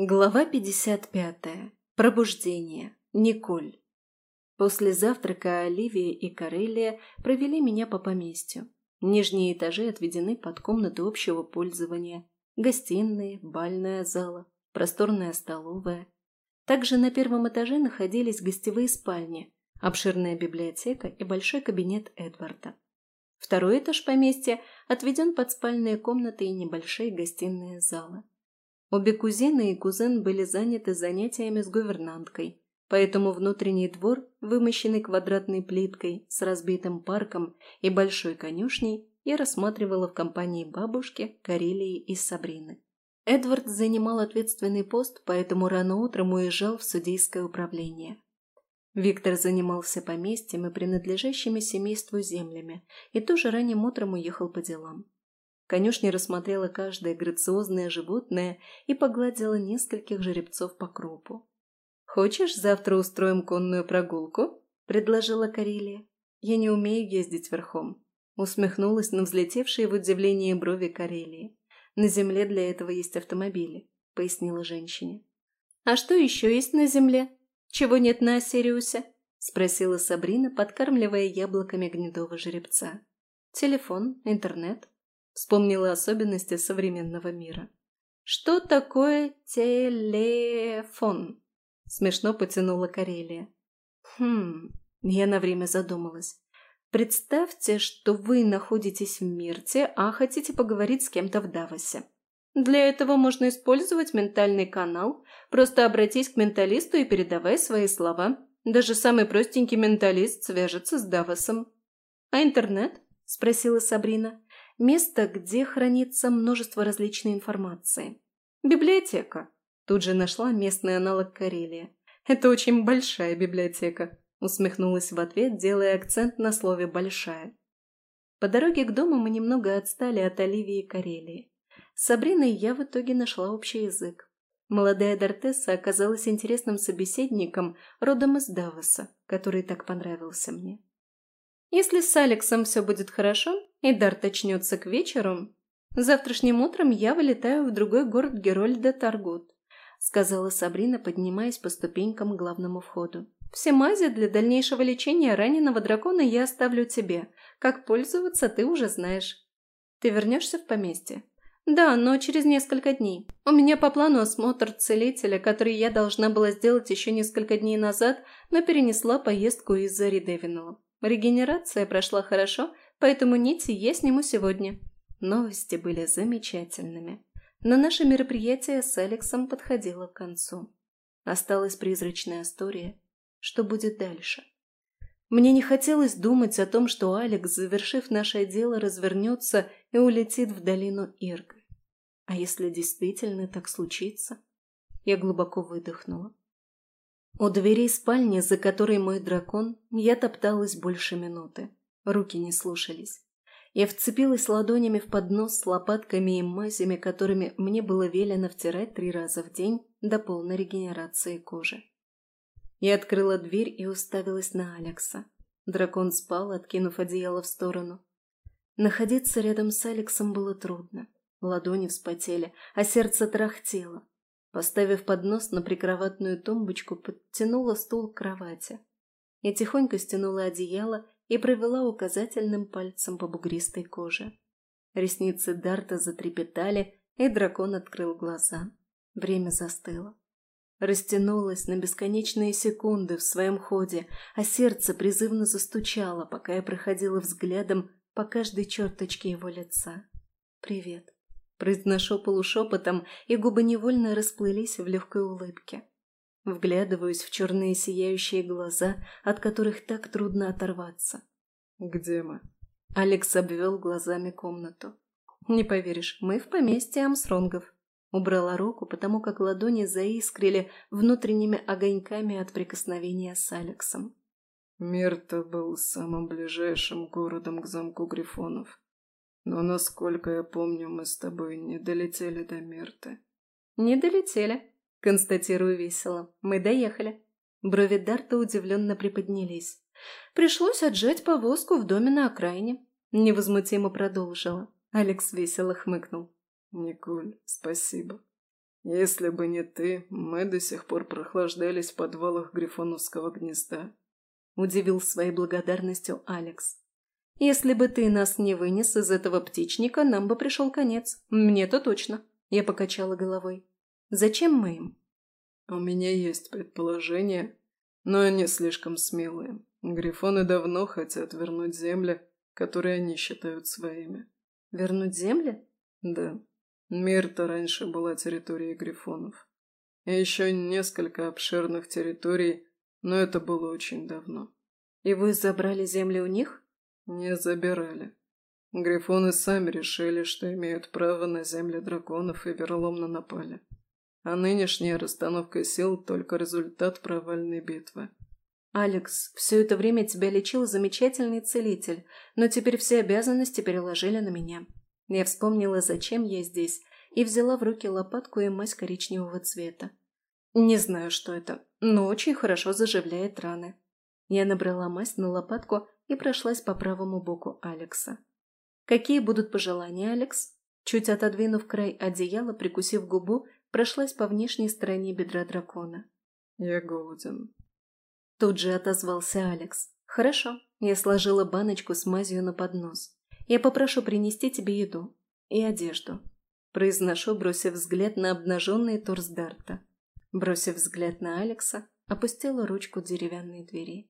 Глава 55. Пробуждение. Николь. После завтрака Оливия и Карелия провели меня по поместью. Нижние этажи отведены под комнаты общего пользования. Гостиные, бальная зала, просторная столовая. Также на первом этаже находились гостевые спальни, обширная библиотека и большой кабинет Эдварда. Второй этаж поместья отведен под спальные комнаты и небольшие гостиные залы. Обе кузины и кузен были заняты занятиями с гувернанткой, поэтому внутренний двор, вымощенный квадратной плиткой с разбитым парком и большой конюшней, я рассматривала в компании бабушки, Карелии и Сабрины. Эдвард занимал ответственный пост, поэтому рано утром уезжал в судейское управление. Виктор занимался поместьем и принадлежащими семейству землями и тоже ранним утром уехал по делам. Конюшня рассмотрела каждое грациозное животное и погладила нескольких жеребцов по кропу. «Хочешь, завтра устроим конную прогулку?» – предложила Карелия. «Я не умею ездить верхом», – усмехнулась на взлетевшие в удивлении брови Карелии. «На земле для этого есть автомобили», – пояснила женщине. «А что еще есть на земле? Чего нет на Осириусе?» – спросила Сабрина, подкармливая яблоками гнедого жеребца. «Телефон, интернет, Вспомнила особенности современного мира. «Что такое телефон?» Смешно потянула Карелия. «Хм...» Я на время задумалась. «Представьте, что вы находитесь в Мирте, а хотите поговорить с кем-то в Давосе. Для этого можно использовать ментальный канал. Просто обратись к менталисту и передавай свои слова. Даже самый простенький менталист свяжется с Давосом». «А интернет?» – спросила Сабрина. Место, где хранится множество различной информации. Библиотека. Тут же нашла местный аналог Карелия. Это очень большая библиотека. Усмехнулась в ответ, делая акцент на слове «большая». По дороге к дому мы немного отстали от Оливии и Карелии. С Сабриной я в итоге нашла общий язык. Молодая Дортесса оказалась интересным собеседником родом из Давоса, который так понравился мне. Если с Алексом все будет хорошо, и Дарт очнется к вечеру, завтрашним утром я вылетаю в другой город Герольда Таргут, сказала Сабрина, поднимаясь по ступенькам к главному входу. Все мази для дальнейшего лечения раненого дракона я оставлю тебе. Как пользоваться, ты уже знаешь. Ты вернешься в поместье? Да, но через несколько дней. У меня по плану осмотр целителя, который я должна была сделать еще несколько дней назад, но перенесла поездку из-за Ридевинала. Регенерация прошла хорошо, поэтому нити я сниму сегодня. Новости были замечательными. Но наше мероприятие с Алексом подходило к концу. Осталась призрачная история. Что будет дальше? Мне не хотелось думать о том, что Алекс, завершив наше дело, развернется и улетит в долину Ирга. А если действительно так случится? Я глубоко выдохнула. У дверей спальни, за которой мой дракон, я топталась больше минуты. Руки не слушались. Я вцепилась ладонями в поднос с лопатками и мазями, которыми мне было велено втирать три раза в день до полной регенерации кожи. Я открыла дверь и уставилась на Алекса. Дракон спал, откинув одеяло в сторону. Находиться рядом с Алексом было трудно. Ладони вспотели, а сердце трахтело. Поставив поднос на прикроватную тумбочку, подтянула стул к кровати. Я тихонько стянула одеяло и провела указательным пальцем по бугристой коже. Ресницы Дарта затрепетали, и дракон открыл глаза. Время застыло. Растянулось на бесконечные секунды в своем ходе, а сердце призывно застучало, пока я проходила взглядом по каждой черточке его лица. «Привет». Произношу полушепотом, и губы невольно расплылись в легкой улыбке. Вглядываюсь в черные сияющие глаза, от которых так трудно оторваться. «Где мы?» Алекс обвел глазами комнату. «Не поверишь, мы в поместье Амстронгов». Убрала руку, потому как ладони заискрили внутренними огоньками от прикосновения с Алексом. Мирта был самым ближайшим городом к замку Грифонов. Но, насколько я помню, мы с тобой не долетели до Мерты. Не долетели, констатирую весело. Мы доехали. Брови Дарта удивленно приподнялись. Пришлось отжать повозку в доме на окраине. Невозмутимо продолжила. Алекс весело хмыкнул. «Николь, спасибо». Если бы не ты, мы до сих пор прохлаждались в подвалах Грифоновского гнезда. Удивил своей благодарностью Алекс. Если бы ты нас не вынес из этого птичника, нам бы пришел конец. Мне-то точно. Я покачала головой. Зачем мы им? У меня есть предположение, но они слишком смелые. Грифоны давно хотят вернуть земли, которые они считают своими. Вернуть земли? Да. Мирта раньше была территорией грифонов. И еще несколько обширных территорий, но это было очень давно. И вы забрали земли у них? Не забирали. Грифоны сами решили, что имеют право на земли драконов и вероломно напали. А нынешняя расстановка сил – только результат провальной битвы. «Алекс, все это время тебя лечил замечательный целитель, но теперь все обязанности переложили на меня». Я вспомнила, зачем я здесь, и взяла в руки лопатку и мазь коричневого цвета. Не знаю, что это, но очень хорошо заживляет раны. Я набрала мазь на лопатку и прошлась по правому боку Алекса. «Какие будут пожелания, Алекс?» Чуть отодвинув край одеяла, прикусив губу, прошлась по внешней стороне бедра дракона. «Я голоден», Тут же отозвался Алекс. «Хорошо». Я сложила баночку с мазью на поднос. «Я попрошу принести тебе еду и одежду». Произношу, бросив взгляд на обнаженный торс Дарта. Бросив взгляд на Алекса, опустила ручку деревянной двери.